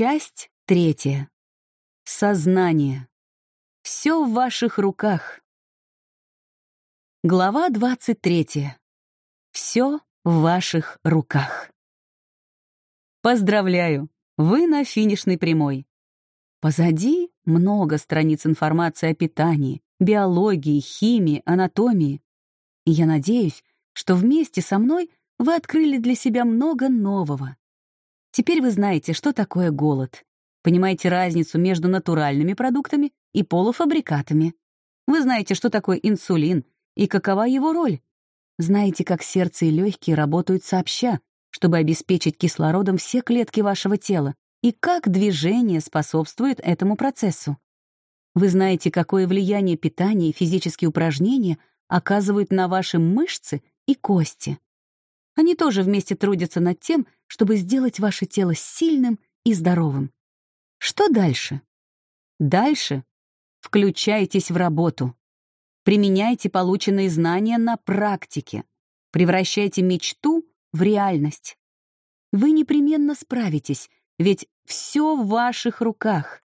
Часть третья. Сознание. Все в ваших руках. Глава двадцать третья. Все в ваших руках. Поздравляю, вы на финишной прямой. Позади много страниц информации о питании, биологии, химии, анатомии. И я надеюсь, что вместе со мной вы открыли для себя много нового. Теперь вы знаете, что такое голод. Понимаете разницу между натуральными продуктами и полуфабрикатами. Вы знаете, что такое инсулин и какова его роль. Знаете, как сердце и легкие работают сообща, чтобы обеспечить кислородом все клетки вашего тела, и как движение способствует этому процессу. Вы знаете, какое влияние питание и физические упражнения оказывают на ваши мышцы и кости. Они тоже вместе трудятся над тем, чтобы сделать ваше тело сильным и здоровым. Что дальше? Дальше включайтесь в работу. Применяйте полученные знания на практике. Превращайте мечту в реальность. Вы непременно справитесь, ведь все в ваших руках.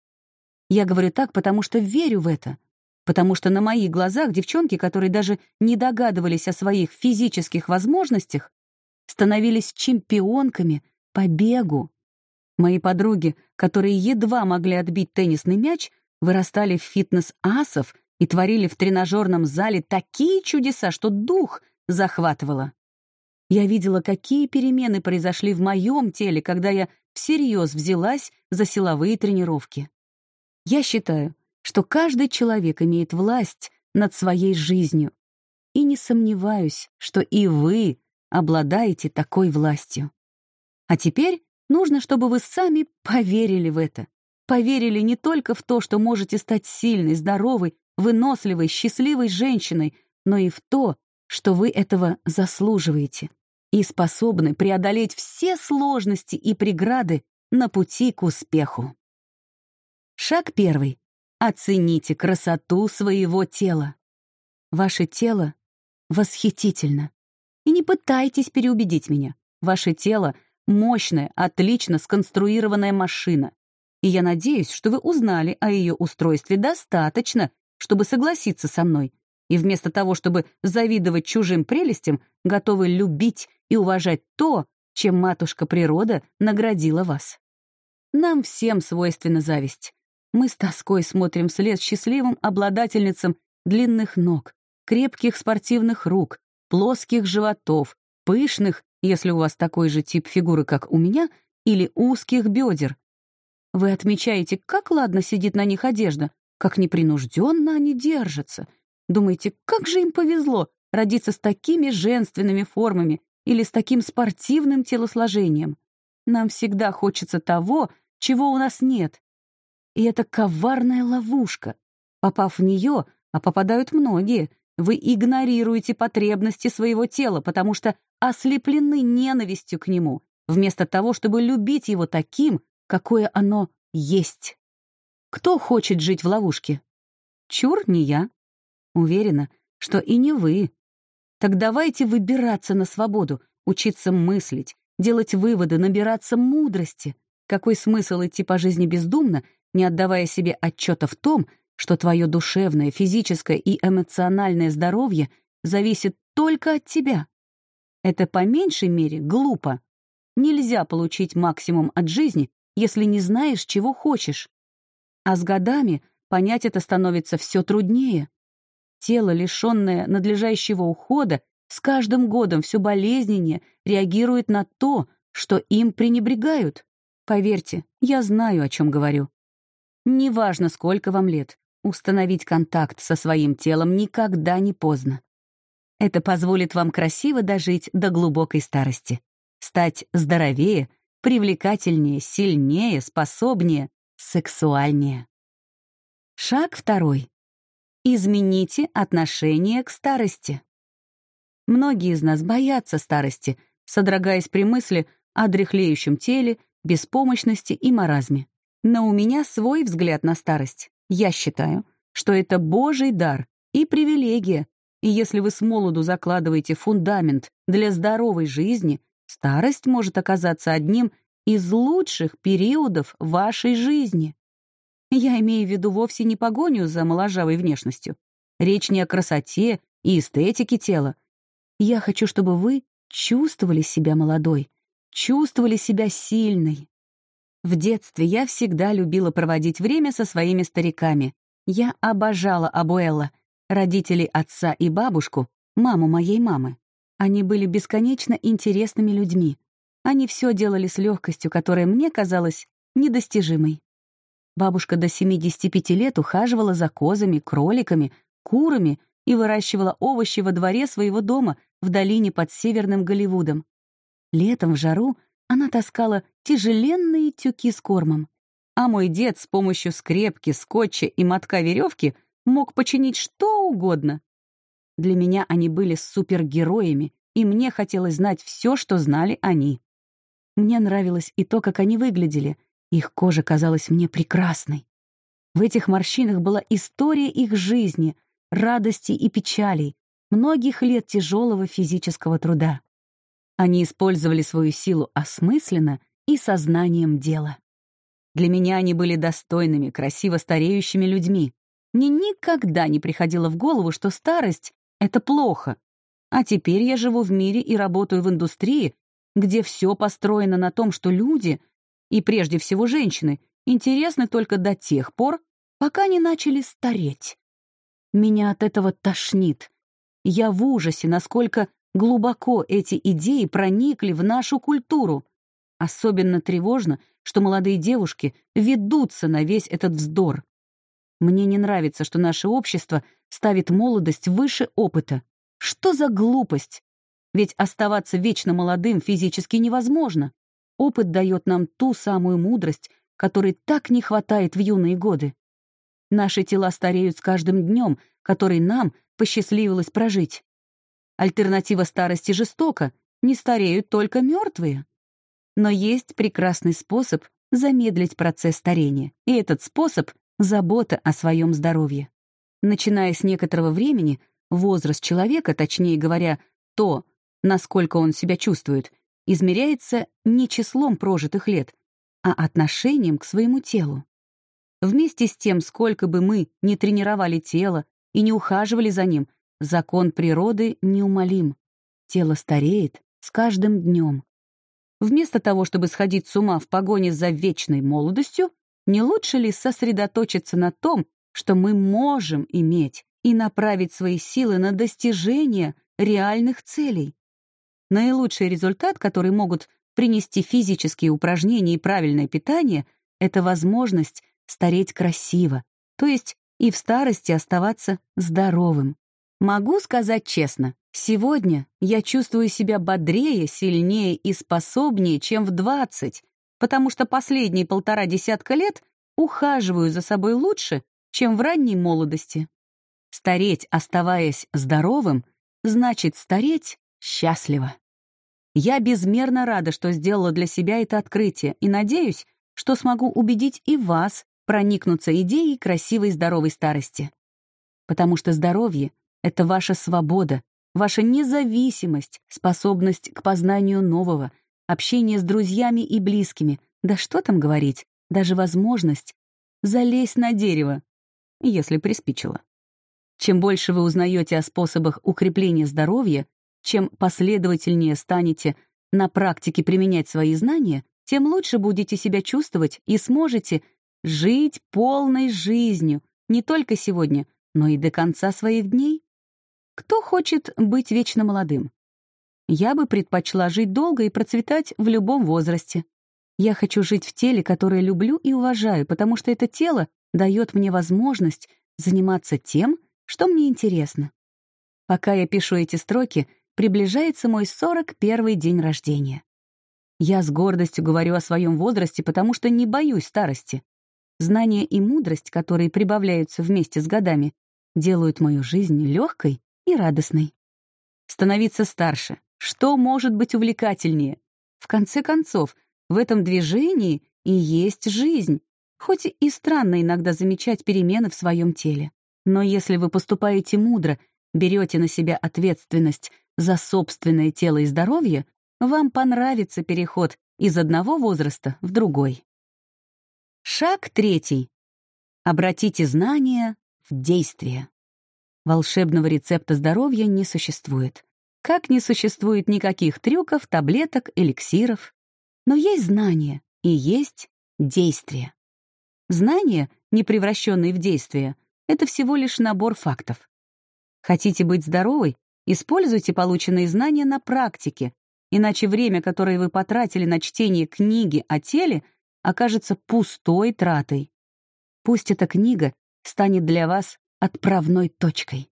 Я говорю так, потому что верю в это. Потому что на моих глазах девчонки, которые даже не догадывались о своих физических возможностях, становились чемпионками по бегу. Мои подруги, которые едва могли отбить теннисный мяч, вырастали в фитнес-асов и творили в тренажерном зале такие чудеса, что дух захватывало. Я видела, какие перемены произошли в моем теле, когда я всерьез взялась за силовые тренировки. Я считаю, что каждый человек имеет власть над своей жизнью. И не сомневаюсь, что и вы обладаете такой властью. А теперь нужно, чтобы вы сами поверили в это. Поверили не только в то, что можете стать сильной, здоровой, выносливой, счастливой женщиной, но и в то, что вы этого заслуживаете и способны преодолеть все сложности и преграды на пути к успеху. Шаг первый. Оцените красоту своего тела. Ваше тело восхитительно. И не пытайтесь переубедить меня. Ваше тело — мощная, отлично сконструированная машина. И я надеюсь, что вы узнали о ее устройстве достаточно, чтобы согласиться со мной. И вместо того, чтобы завидовать чужим прелестям, готовы любить и уважать то, чем матушка природа наградила вас. Нам всем свойственна зависть. Мы с тоской смотрим вслед счастливым обладательницам длинных ног, крепких спортивных рук, плоских животов, пышных, если у вас такой же тип фигуры, как у меня, или узких бедер. Вы отмечаете, как ладно сидит на них одежда, как непринужденно они держатся. Думаете, как же им повезло родиться с такими женственными формами или с таким спортивным телосложением. Нам всегда хочется того, чего у нас нет. И это коварная ловушка. Попав в нее, а попадают многие, вы игнорируете потребности своего тела, потому что ослеплены ненавистью к нему, вместо того, чтобы любить его таким, какое оно есть. Кто хочет жить в ловушке? Чур, не я. Уверена, что и не вы. Так давайте выбираться на свободу, учиться мыслить, делать выводы, набираться мудрости. Какой смысл идти по жизни бездумно, не отдавая себе отчета в том, что твое душевное, физическое и эмоциональное здоровье зависит только от тебя. Это по меньшей мере глупо. Нельзя получить максимум от жизни, если не знаешь, чего хочешь. А с годами понять это становится все труднее. Тело, лишенное надлежащего ухода, с каждым годом все болезненнее реагирует на то, что им пренебрегают. Поверьте, я знаю, о чем говорю. Неважно, сколько вам лет, Установить контакт со своим телом никогда не поздно. Это позволит вам красиво дожить до глубокой старости, стать здоровее, привлекательнее, сильнее, способнее, сексуальнее. Шаг второй. Измените отношение к старости. Многие из нас боятся старости, содрогаясь при мысли о дряхлеющем теле, беспомощности и маразме. Но у меня свой взгляд на старость. Я считаю, что это Божий дар и привилегия, и если вы с молоду закладываете фундамент для здоровой жизни, старость может оказаться одним из лучших периодов вашей жизни. Я имею в виду вовсе не погоню за моложавой внешностью. Речь не о красоте и эстетике тела. Я хочу, чтобы вы чувствовали себя молодой, чувствовали себя сильной. В детстве я всегда любила проводить время со своими стариками. Я обожала Абуэлла, родителей отца и бабушку, маму моей мамы. Они были бесконечно интересными людьми. Они все делали с легкостью, которая мне казалась недостижимой. Бабушка до 75 лет ухаживала за козами, кроликами, курами и выращивала овощи во дворе своего дома в долине под Северным Голливудом. Летом в жару она таскала тяжеленные тюки с кормом. А мой дед с помощью скрепки, скотча и мотка веревки мог починить что угодно. Для меня они были супергероями, и мне хотелось знать все, что знали они. Мне нравилось и то, как они выглядели. Их кожа казалась мне прекрасной. В этих морщинах была история их жизни, радости и печалей, многих лет тяжелого физического труда. Они использовали свою силу осмысленно и сознанием дела. Для меня они были достойными, красиво стареющими людьми. Мне никогда не приходило в голову, что старость — это плохо. А теперь я живу в мире и работаю в индустрии, где все построено на том, что люди, и прежде всего женщины, интересны только до тех пор, пока не начали стареть. Меня от этого тошнит. Я в ужасе, насколько глубоко эти идеи проникли в нашу культуру. Особенно тревожно, что молодые девушки ведутся на весь этот вздор. Мне не нравится, что наше общество ставит молодость выше опыта. Что за глупость? Ведь оставаться вечно молодым физически невозможно. Опыт дает нам ту самую мудрость, которой так не хватает в юные годы. Наши тела стареют с каждым днем, который нам посчастливилось прожить. Альтернатива старости жестока, не стареют только мертвые. Но есть прекрасный способ замедлить процесс старения, и этот способ — забота о своем здоровье. Начиная с некоторого времени, возраст человека, точнее говоря, то, насколько он себя чувствует, измеряется не числом прожитых лет, а отношением к своему телу. Вместе с тем, сколько бы мы ни тренировали тело и не ухаживали за ним, закон природы неумолим. Тело стареет с каждым днем. Вместо того, чтобы сходить с ума в погоне за вечной молодостью, не лучше ли сосредоточиться на том, что мы можем иметь, и направить свои силы на достижение реальных целей? Наилучший результат, который могут принести физические упражнения и правильное питание, это возможность стареть красиво, то есть и в старости оставаться здоровым. Могу сказать честно, сегодня я чувствую себя бодрее, сильнее и способнее, чем в 20, потому что последние полтора десятка лет ухаживаю за собой лучше, чем в ранней молодости. Стареть, оставаясь здоровым, значит стареть счастливо. Я безмерно рада, что сделала для себя это открытие, и надеюсь, что смогу убедить и вас проникнуться идеей красивой здоровой старости. Потому что здоровье — это ваша свобода, ваша независимость, способность к познанию нового, общение с друзьями и близкими, да что там говорить, даже возможность залезть на дерево, если приспичило. Чем больше вы узнаете о способах укрепления здоровья, чем последовательнее станете на практике применять свои знания, тем лучше будете себя чувствовать и сможете Жить полной жизнью, не только сегодня, но и до конца своих дней. Кто хочет быть вечно молодым? Я бы предпочла жить долго и процветать в любом возрасте. Я хочу жить в теле, которое люблю и уважаю, потому что это тело дает мне возможность заниматься тем, что мне интересно. Пока я пишу эти строки, приближается мой 41 день рождения. Я с гордостью говорю о своем возрасте, потому что не боюсь старости. Знания и мудрость, которые прибавляются вместе с годами, делают мою жизнь легкой и радостной. Становиться старше. Что может быть увлекательнее? В конце концов, в этом движении и есть жизнь, хоть и странно иногда замечать перемены в своем теле. Но если вы поступаете мудро, берете на себя ответственность за собственное тело и здоровье, вам понравится переход из одного возраста в другой. Шаг третий. Обратите знания в действие. Волшебного рецепта здоровья не существует. Как не существует никаких трюков, таблеток, эликсиров. Но есть знания и есть действие. Знания, не превращенные в действие, это всего лишь набор фактов. Хотите быть здоровой? Используйте полученные знания на практике, иначе время, которое вы потратили на чтение книги о теле, окажется пустой тратой. Пусть эта книга станет для вас отправной точкой.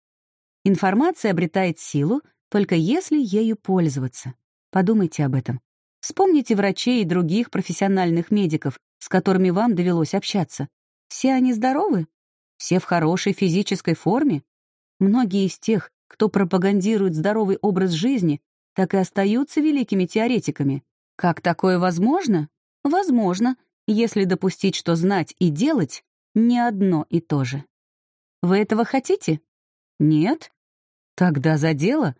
Информация обретает силу, только если ею пользоваться. Подумайте об этом. Вспомните врачей и других профессиональных медиков, с которыми вам довелось общаться. Все они здоровы? Все в хорошей физической форме? Многие из тех, кто пропагандирует здоровый образ жизни, так и остаются великими теоретиками. Как такое возможно? Возможно, если допустить, что знать и делать — не одно и то же. Вы этого хотите? Нет? Тогда за дело.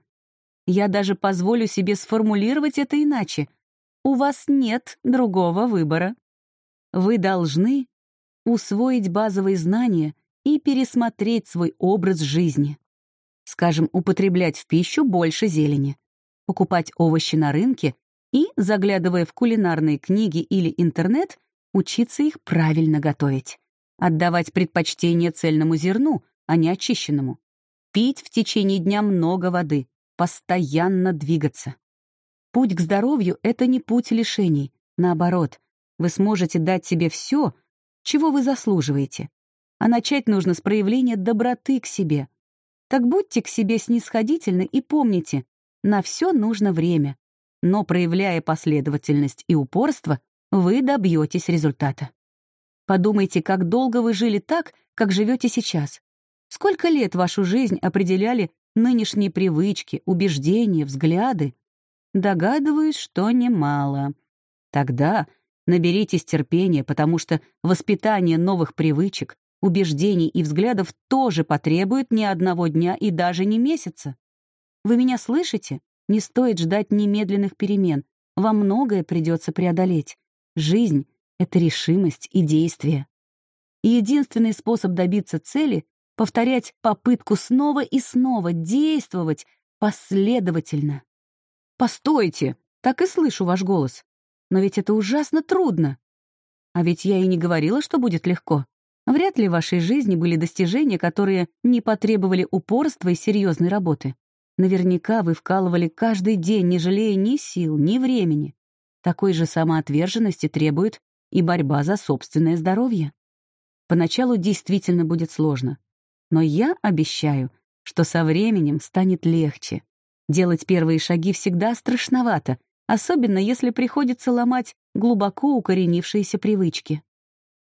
Я даже позволю себе сформулировать это иначе. У вас нет другого выбора. Вы должны усвоить базовые знания и пересмотреть свой образ жизни. Скажем, употреблять в пищу больше зелени, покупать овощи на рынке и, заглядывая в кулинарные книги или интернет, учиться их правильно готовить, отдавать предпочтение цельному зерну, а не очищенному, пить в течение дня много воды, постоянно двигаться. Путь к здоровью — это не путь лишений, наоборот, вы сможете дать себе все, чего вы заслуживаете. А начать нужно с проявления доброты к себе. Так будьте к себе снисходительны и помните, на все нужно время, но проявляя последовательность и упорство, вы добьетесь результата. Подумайте, как долго вы жили так, как живете сейчас. Сколько лет вашу жизнь определяли нынешние привычки, убеждения, взгляды? Догадываюсь, что немало. Тогда наберитесь терпения, потому что воспитание новых привычек, убеждений и взглядов тоже потребует не одного дня и даже не месяца. Вы меня слышите? Не стоит ждать немедленных перемен. Вам многое придется преодолеть. Жизнь — это решимость и действие. Единственный способ добиться цели — повторять попытку снова и снова, действовать последовательно. «Постойте!» — так и слышу ваш голос. Но ведь это ужасно трудно. А ведь я и не говорила, что будет легко. Вряд ли в вашей жизни были достижения, которые не потребовали упорства и серьезной работы. Наверняка вы вкалывали каждый день, не жалея ни сил, ни времени. Такой же самоотверженности требует и борьба за собственное здоровье. Поначалу действительно будет сложно. Но я обещаю, что со временем станет легче. Делать первые шаги всегда страшновато, особенно если приходится ломать глубоко укоренившиеся привычки.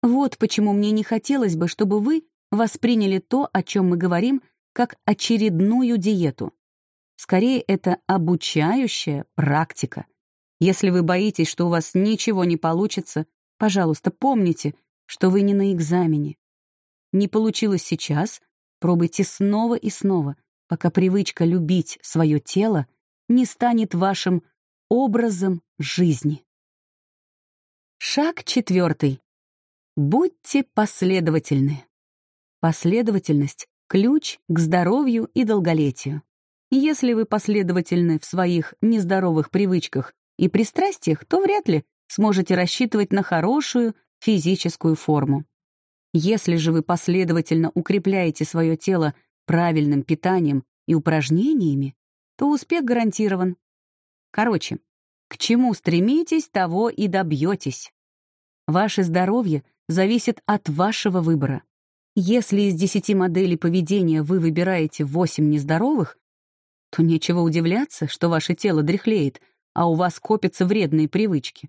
Вот почему мне не хотелось бы, чтобы вы восприняли то, о чем мы говорим, как очередную диету. Скорее, это обучающая практика. Если вы боитесь, что у вас ничего не получится, пожалуйста, помните, что вы не на экзамене. Не получилось сейчас, пробуйте снова и снова, пока привычка любить свое тело не станет вашим образом жизни. Шаг четвертый. Будьте последовательны. Последовательность — ключ к здоровью и долголетию. Если вы последовательны в своих нездоровых привычках и пристрастиях, то вряд ли сможете рассчитывать на хорошую физическую форму. Если же вы последовательно укрепляете свое тело правильным питанием и упражнениями, то успех гарантирован. Короче, к чему стремитесь, того и добьетесь. Ваше здоровье зависит от вашего выбора. Если из 10 моделей поведения вы выбираете 8 нездоровых, то нечего удивляться, что ваше тело дряхлеет, а у вас копятся вредные привычки.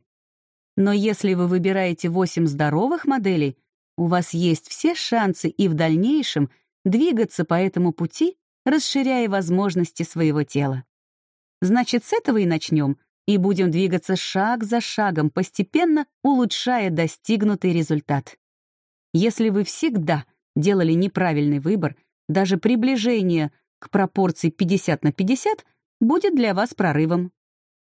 Но если вы выбираете 8 здоровых моделей, у вас есть все шансы и в дальнейшем двигаться по этому пути, расширяя возможности своего тела. Значит, с этого и начнем, и будем двигаться шаг за шагом, постепенно улучшая достигнутый результат. Если вы всегда делали неправильный выбор, даже приближение к пропорции 50 на 50 будет для вас прорывом.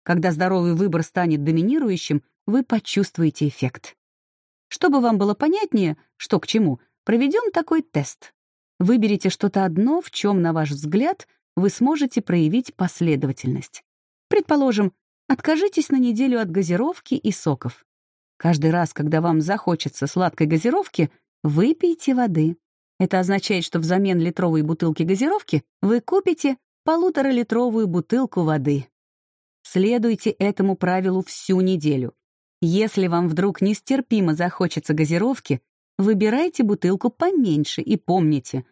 Когда здоровый выбор станет доминирующим, вы почувствуете эффект. Чтобы вам было понятнее, что к чему, проведем такой тест. Выберите что-то одно, в чем, на ваш взгляд, вы сможете проявить последовательность. Предположим, откажитесь на неделю от газировки и соков. Каждый раз, когда вам захочется сладкой газировки, выпейте воды. Это означает, что взамен литровой бутылки газировки вы купите полуторалитровую бутылку воды. Следуйте этому правилу всю неделю. Если вам вдруг нестерпимо захочется газировки, выбирайте бутылку поменьше и помните,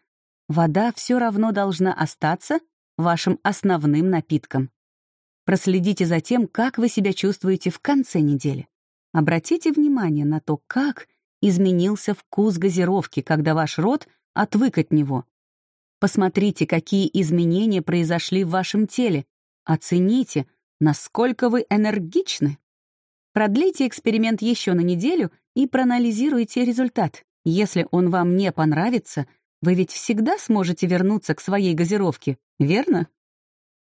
вода все равно должна остаться вашим основным напитком. Проследите за тем, как вы себя чувствуете в конце недели. Обратите внимание на то, как изменился вкус газировки, когда ваш рот отвык от него. Посмотрите, какие изменения произошли в вашем теле. Оцените, насколько вы энергичны. Продлите эксперимент еще на неделю и проанализируйте результат. Если он вам не понравится, вы ведь всегда сможете вернуться к своей газировке, верно?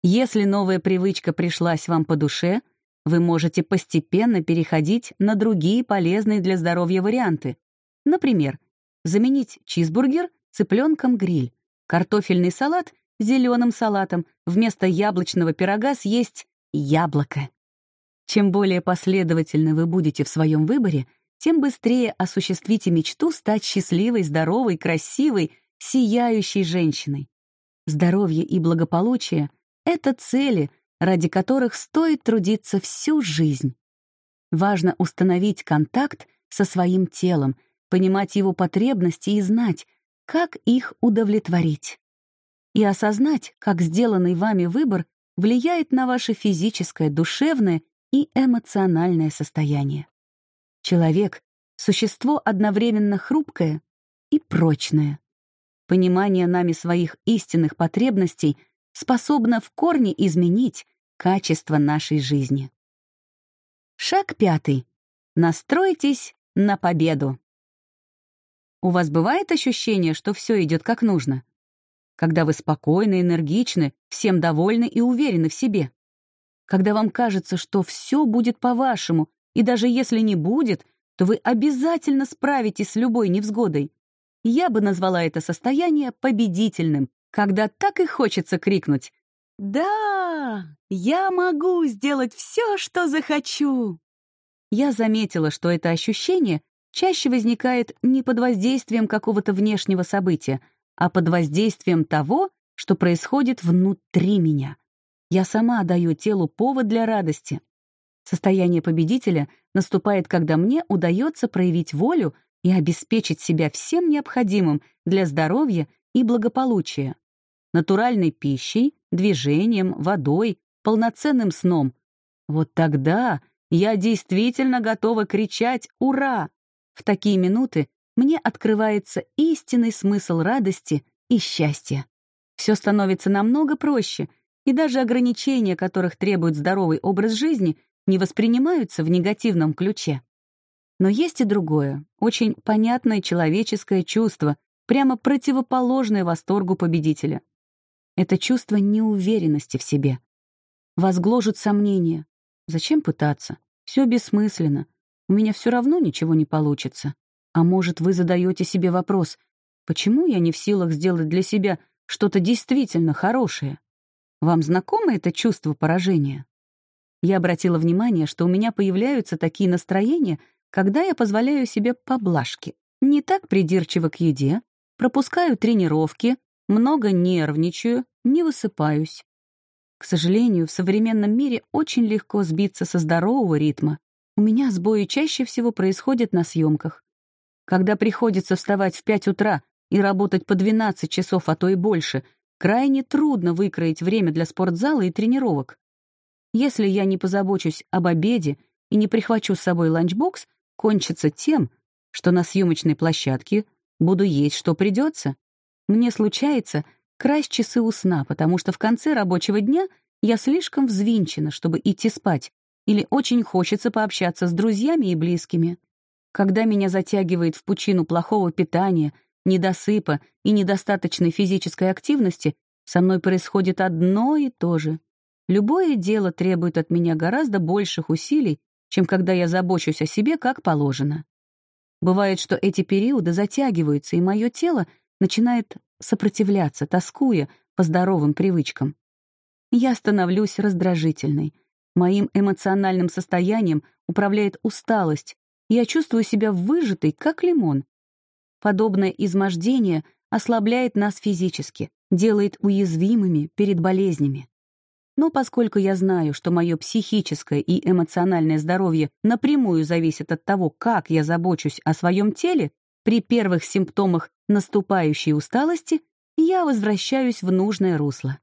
Если новая привычка пришлась вам по душе, вы можете постепенно переходить на другие полезные для здоровья варианты. Например, заменить чизбургер цыпленком гриль, картофельный салат зеленым салатом, вместо яблочного пирога съесть яблоко. Чем более последовательны вы будете в своем выборе, тем быстрее осуществите мечту стать счастливой, здоровой, красивой, сияющей женщиной. Здоровье и благополучие — это цели, ради которых стоит трудиться всю жизнь. Важно установить контакт со своим телом, понимать его потребности и знать, как их удовлетворить. И осознать, как сделанный вами выбор влияет на ваше физическое, душевное и эмоциональное состояние. Человек — существо одновременно хрупкое и прочное. Понимание нами своих истинных потребностей способно в корне изменить качество нашей жизни. Шаг пятый. Настройтесь на победу. У вас бывает ощущение, что все идет как нужно? Когда вы спокойны, энергичны, всем довольны и уверены в себе? Когда вам кажется, что все будет по-вашему, и даже если не будет, то вы обязательно справитесь с любой невзгодой? Я бы назвала это состояние победительным, когда так и хочется крикнуть «Да, я могу сделать все, что захочу!» Я заметила, что это ощущение чаще возникает не под воздействием какого-то внешнего события, а под воздействием того, что происходит внутри меня. Я сама даю телу повод для радости. Состояние победителя наступает, когда мне удается проявить волю и обеспечить себя всем необходимым для здоровья и благополучия. Натуральной пищей, движением, водой, полноценным сном. Вот тогда я действительно готова кричать «Ура!». В такие минуты мне открывается истинный смысл радости и счастья. Все становится намного проще, и даже ограничения, которых требует здоровый образ жизни, не воспринимаются в негативном ключе. Но есть и другое, очень понятное человеческое чувство, прямо противоположное восторгу победителя. Это чувство неуверенности в себе. Вас гложут сомнения. Зачем пытаться? Все бессмысленно. У меня все равно ничего не получится. А может, вы задаете себе вопрос, почему я не в силах сделать для себя что-то действительно хорошее? Вам знакомо это чувство поражения? Я обратила внимание, что у меня появляются такие настроения, когда я позволяю себе поблажки. Не так придирчиво к еде, пропускаю тренировки, много нервничаю, не высыпаюсь. К сожалению, в современном мире очень легко сбиться со здорового ритма. У меня сбои чаще всего происходят на съемках. Когда приходится вставать в 5 утра и работать по 12 часов, а то и больше, крайне трудно выкроить время для спортзала и тренировок. Если я не позабочусь об обеде и не прихвачу с собой ланчбокс, кончится тем, что на съемочной площадке буду есть, что придется. Мне случается красть часы у сна, потому что в конце рабочего дня я слишком взвинчена, чтобы идти спать, или очень хочется пообщаться с друзьями и близкими. Когда меня затягивает в пучину плохого питания, недосыпа и недостаточной физической активности, со мной происходит одно и то же. Любое дело требует от меня гораздо больших усилий, чем когда я забочусь о себе как положено. Бывает, что эти периоды затягиваются, и мое тело начинает сопротивляться, тоскуя по здоровым привычкам. Я становлюсь раздражительной. Моим эмоциональным состоянием управляет усталость, я чувствую себя выжатой, как лимон. Подобное измождение ослабляет нас физически, делает уязвимыми перед болезнями. Но поскольку я знаю, что мое психическое и эмоциональное здоровье напрямую зависит от того, как я забочусь о своем теле, при первых симптомах наступающей усталости я возвращаюсь в нужное русло.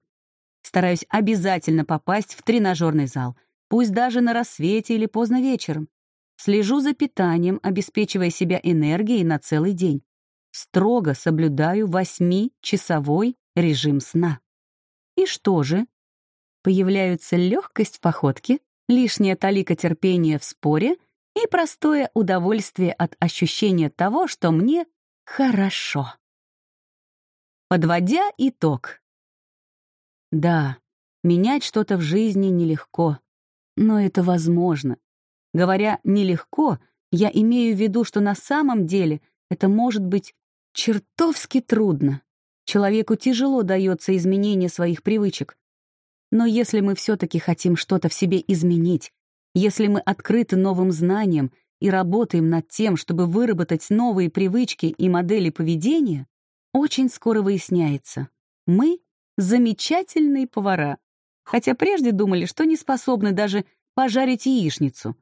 Стараюсь обязательно попасть в тренажерный зал, пусть даже на рассвете или поздно вечером. Слежу за питанием, обеспечивая себя энергией на целый день. Строго соблюдаю восьмичасовой режим сна. И что же? появляются легкость в походке, лишняя талика терпения в споре и простое удовольствие от ощущения того, что мне хорошо. Подводя итог. Да, менять что-то в жизни нелегко, но это возможно. Говоря «нелегко», я имею в виду, что на самом деле это может быть чертовски трудно. Человеку тяжело дается изменение своих привычек, но если мы все-таки хотим что-то в себе изменить, если мы открыты новым знаниям и работаем над тем, чтобы выработать новые привычки и модели поведения, очень скоро выясняется, мы — замечательные повара. Хотя прежде думали, что не способны даже пожарить яичницу.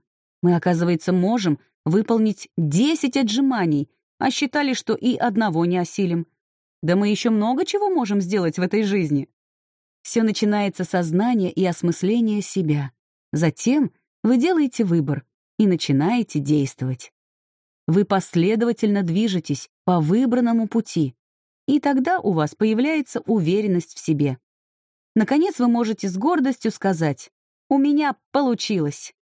Мы, оказывается, можем выполнить 10 отжиманий, а считали, что и одного не осилим. Да мы еще много чего можем сделать в этой жизни. Все начинается со знания и осмысления себя. Затем вы делаете выбор и начинаете действовать. Вы последовательно движетесь по выбранному пути, и тогда у вас появляется уверенность в себе. Наконец вы можете с гордостью сказать «У меня получилось».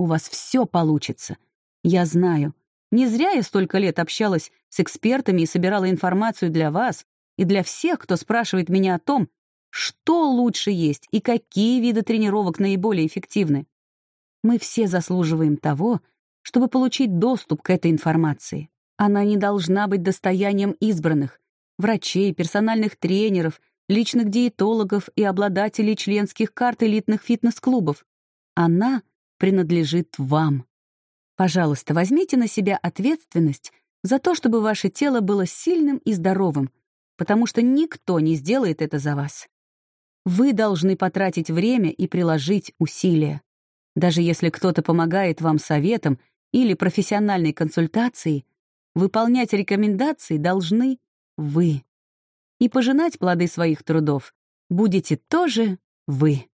У вас все получится. Я знаю. Не зря я столько лет общалась с экспертами и собирала информацию для вас и для всех, кто спрашивает меня о том, что лучше есть и какие виды тренировок наиболее эффективны. Мы все заслуживаем того, чтобы получить доступ к этой информации. Она не должна быть достоянием избранных, врачей, персональных тренеров, личных диетологов и обладателей членских карт элитных фитнес-клубов. Она принадлежит вам. Пожалуйста, возьмите на себя ответственность за то, чтобы ваше тело было сильным и здоровым, потому что никто не сделает это за вас. Вы должны потратить время и приложить усилия. Даже если кто-то помогает вам советом или профессиональной консультацией, выполнять рекомендации должны вы. И пожинать плоды своих трудов будете тоже вы.